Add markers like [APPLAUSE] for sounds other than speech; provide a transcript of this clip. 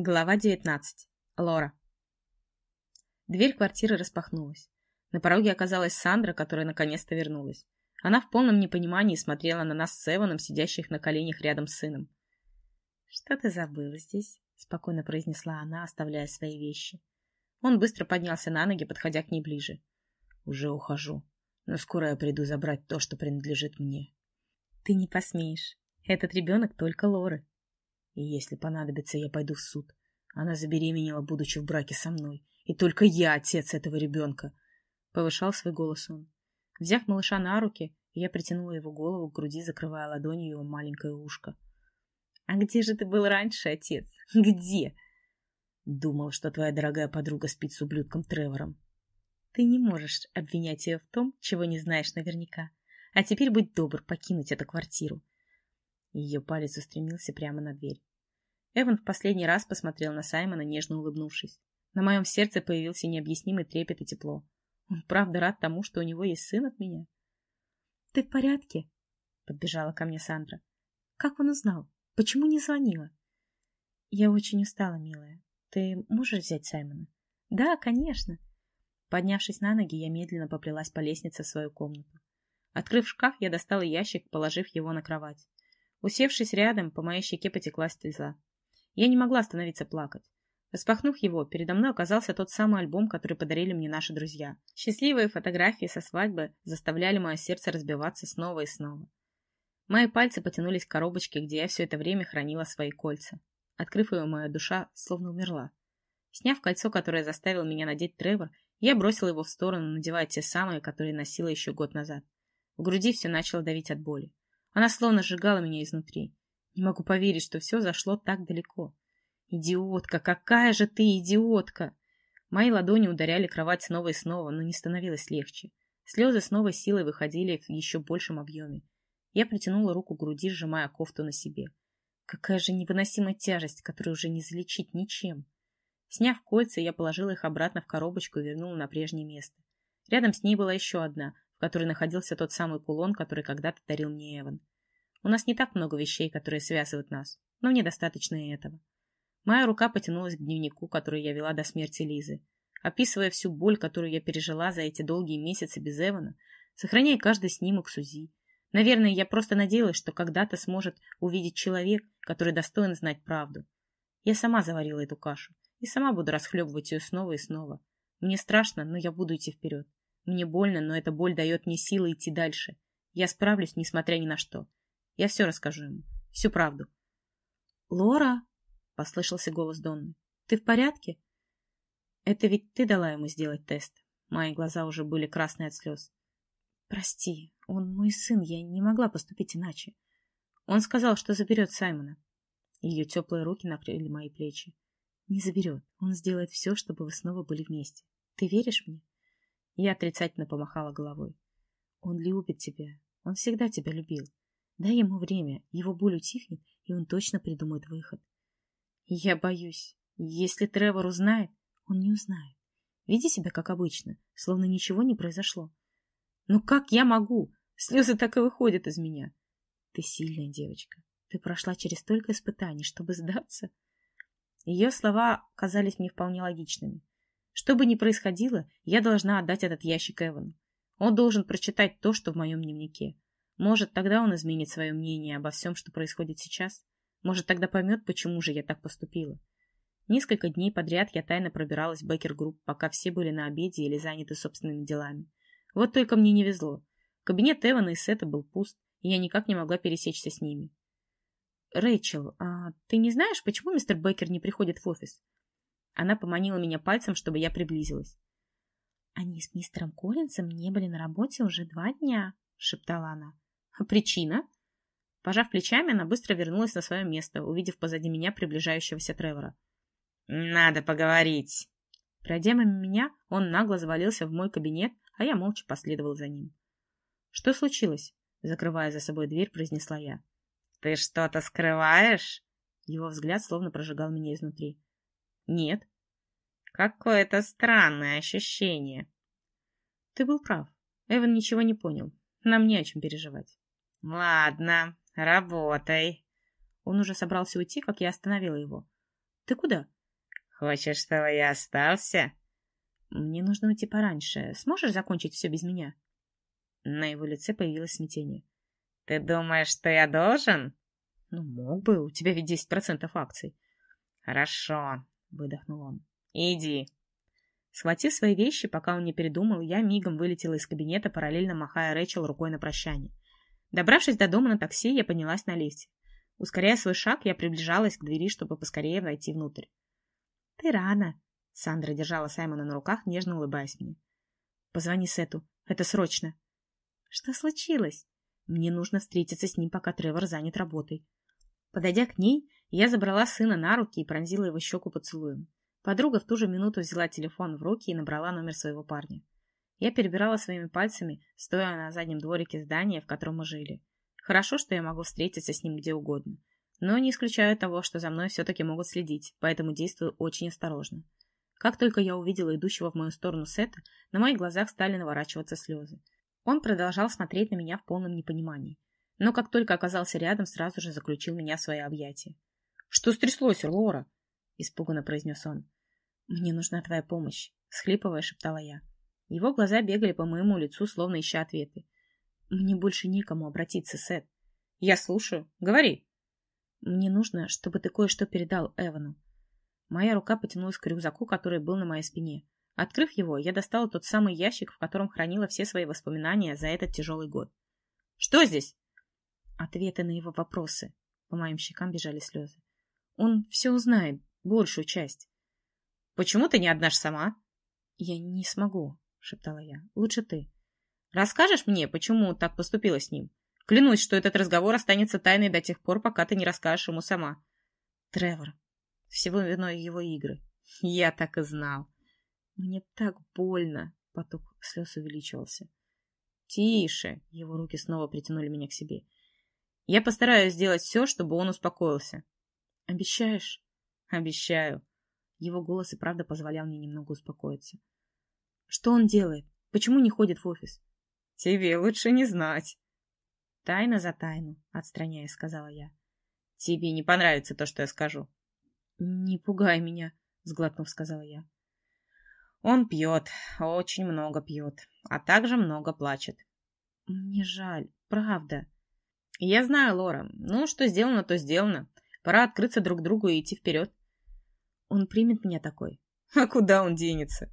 Глава 19. Лора. Дверь квартиры распахнулась. На пороге оказалась Сандра, которая наконец-то вернулась. Она в полном непонимании смотрела на нас с Эваном, сидящих на коленях рядом с сыном. «Что ты забыла здесь?» — спокойно произнесла она, оставляя свои вещи. Он быстро поднялся на ноги, подходя к ней ближе. «Уже ухожу, но скоро я приду забрать то, что принадлежит мне». «Ты не посмеешь. Этот ребенок только Лоры», и если понадобится, я пойду в суд. Она забеременела, будучи в браке со мной. И только я отец этого ребенка. Повышал свой голос он. Взяв малыша на руки, я притянула его голову к груди, закрывая ладонью его маленькое ушко. «А где же ты был раньше, отец? [LAUGHS] Где?» Думал, что твоя дорогая подруга спит с ублюдком Тревором. Ты не можешь обвинять ее в том, чего не знаешь наверняка. А теперь будь добр покинуть эту квартиру. Ее палец устремился прямо на дверь. Эван в последний раз посмотрел на Саймона, нежно улыбнувшись. На моем сердце появился необъяснимый трепет и тепло. Он правда рад тому, что у него есть сын от меня. — Ты в порядке? — подбежала ко мне Сандра. — Как он узнал? Почему не звонила? — Я очень устала, милая. Ты можешь взять Саймона? — Да, конечно. Поднявшись на ноги, я медленно поплелась по лестнице в свою комнату. Открыв шкаф, я достала ящик, положив его на кровать. Усевшись рядом, по моей щеке потекла слеза. Я не могла остановиться плакать. Распахнув его, передо мной оказался тот самый альбом, который подарили мне наши друзья. Счастливые фотографии со свадьбы заставляли мое сердце разбиваться снова и снова. Мои пальцы потянулись к коробочке, где я все это время хранила свои кольца. Открыв ее, моя душа словно умерла. Сняв кольцо, которое заставил меня надеть Тревор, я бросила его в сторону, надевая те самые, которые носила еще год назад. В груди все начало давить от боли. Она словно сжигала меня изнутри. Не могу поверить, что все зашло так далеко. Идиотка, какая же ты идиотка! Мои ладони ударяли кровать снова и снова, но не становилось легче. Слезы с новой силой выходили в еще большем объеме. Я притянула руку к груди, сжимая кофту на себе. Какая же невыносимая тяжесть, которую уже не залечить ничем. Сняв кольца, я положила их обратно в коробочку и вернула на прежнее место. Рядом с ней была еще одна, в которой находился тот самый кулон, который когда-то дарил мне Эван. У нас не так много вещей, которые связывают нас, но мне достаточно и этого. Моя рука потянулась к дневнику, который я вела до смерти Лизы. Описывая всю боль, которую я пережила за эти долгие месяцы без Эвана, сохраняя каждый снимок Сузи. Наверное, я просто надеялась, что когда-то сможет увидеть человек, который достоин знать правду. Я сама заварила эту кашу и сама буду расхлебывать ее снова и снова. Мне страшно, но я буду идти вперед. Мне больно, но эта боль дает мне силы идти дальше. Я справлюсь, несмотря ни на что. Я все расскажу ему. Всю правду. «Лора!» — послышался голос Донны. «Ты в порядке?» «Это ведь ты дала ему сделать тест». Мои глаза уже были красные от слез. «Прости, он мой сын, я не могла поступить иначе. Он сказал, что заберет Саймона». Ее теплые руки накрыли мои плечи. «Не заберет. Он сделает все, чтобы вы снова были вместе. Ты веришь мне?» Я отрицательно помахала головой. «Он любит тебя. Он всегда тебя любил. Дай ему время, его боль утихнет, и он точно придумает выход. Я боюсь. Если Тревор узнает, он не узнает. Веди себя как обычно, словно ничего не произошло. Но как я могу? Слезы так и выходят из меня. Ты сильная девочка. Ты прошла через столько испытаний, чтобы сдаться. Ее слова казались мне вполне логичными. Что бы ни происходило, я должна отдать этот ящик Эвану. Он должен прочитать то, что в моем дневнике. Может, тогда он изменит свое мнение обо всем, что происходит сейчас. Может, тогда поймет, почему же я так поступила. Несколько дней подряд я тайно пробиралась в Бекер-групп, пока все были на обеде или заняты собственными делами. Вот только мне не везло. Кабинет Эвана и Сета был пуст, и я никак не могла пересечься с ними. «Рэйчел, а ты не знаешь, почему мистер Бекер не приходит в офис?» Она поманила меня пальцем, чтобы я приблизилась. «Они с мистером Коллинсом не были на работе уже два дня», — шептала она. Причина? Пожав плечами, она быстро вернулась на свое место, увидев позади меня приближающегося Тревора. «Надо поговорить!» Пройдя мимо меня, он нагло завалился в мой кабинет, а я молча последовал за ним. «Что случилось?» Закрывая за собой дверь, произнесла я. «Ты что-то скрываешь?» Его взгляд словно прожигал меня изнутри. «Нет». «Какое-то странное ощущение». «Ты был прав. Эван ничего не понял. Нам не о чем переживать». «Ладно, работай». Он уже собрался уйти, как я остановила его. Ты куда? Хочешь, чтобы я остался? Мне нужно уйти пораньше. Сможешь закончить все без меня? На его лице появилось смятение. Ты думаешь, что я должен? Ну, мог бы. У тебя ведь 10% акций. Хорошо, выдохнул он. Иди. Схватив свои вещи, пока он не передумал, я мигом вылетела из кабинета, параллельно махая Рэчел рукой на прощание. Добравшись до дома на такси, я поднялась на лифте. Ускоряя свой шаг, я приближалась к двери, чтобы поскорее войти внутрь. «Ты рано!» Сандра держала Саймона на руках, нежно улыбаясь мне. «Позвони Сету. Это срочно!» «Что случилось?» «Мне нужно встретиться с ним, пока Тревор занят работой». Подойдя к ней, я забрала сына на руки и пронзила его щеку поцелуем. Подруга в ту же минуту взяла телефон в руки и набрала номер своего парня. Я перебирала своими пальцами, стоя на заднем дворике здания, в котором мы жили. Хорошо, что я могу встретиться с ним где угодно. Но не исключаю того, что за мной все-таки могут следить, поэтому действую очень осторожно. Как только я увидела идущего в мою сторону Сета, на моих глазах стали наворачиваться слезы. Он продолжал смотреть на меня в полном непонимании. Но как только оказался рядом, сразу же заключил меня в свои объятия. «Что стряслось, Лора?» – испуганно произнес он. «Мне нужна твоя помощь», — схлипывая, шептала я. Его глаза бегали по моему лицу, словно ища ответы. «Мне больше некому обратиться, Сет». «Я слушаю. Говори». «Мне нужно, чтобы ты кое-что передал Эвану». Моя рука потянулась к рюкзаку, который был на моей спине. Открыв его, я достала тот самый ящик, в котором хранила все свои воспоминания за этот тяжелый год. «Что здесь?» Ответы на его вопросы. По моим щекам бежали слезы. Он все узнает, большую часть. Почему ты не одна ж сама? Я не смогу, шептала я. Лучше ты. Расскажешь мне, почему так поступила с ним? Клянусь, что этот разговор останется тайной до тех пор, пока ты не расскажешь ему сама. Тревор. Всего виной его игры. Я так и знал. Мне так больно. Поток слез увеличивался. Тише. Его руки снова притянули меня к себе. Я постараюсь сделать все, чтобы он успокоился. Обещаешь? Обещаю. Его голос и правда позволял мне немного успокоиться. Что он делает? Почему не ходит в офис? Тебе лучше не знать. Тайна за тайну, отстраняясь, сказала я. Тебе не понравится то, что я скажу. Не пугай меня, сглотнув, сказала я. Он пьет, очень много пьет, а также много плачет. Мне жаль, правда. Я знаю, Лора. Ну, что сделано, то сделано. Пора открыться друг другу и идти вперед. Он примет меня такой. А куда он денется?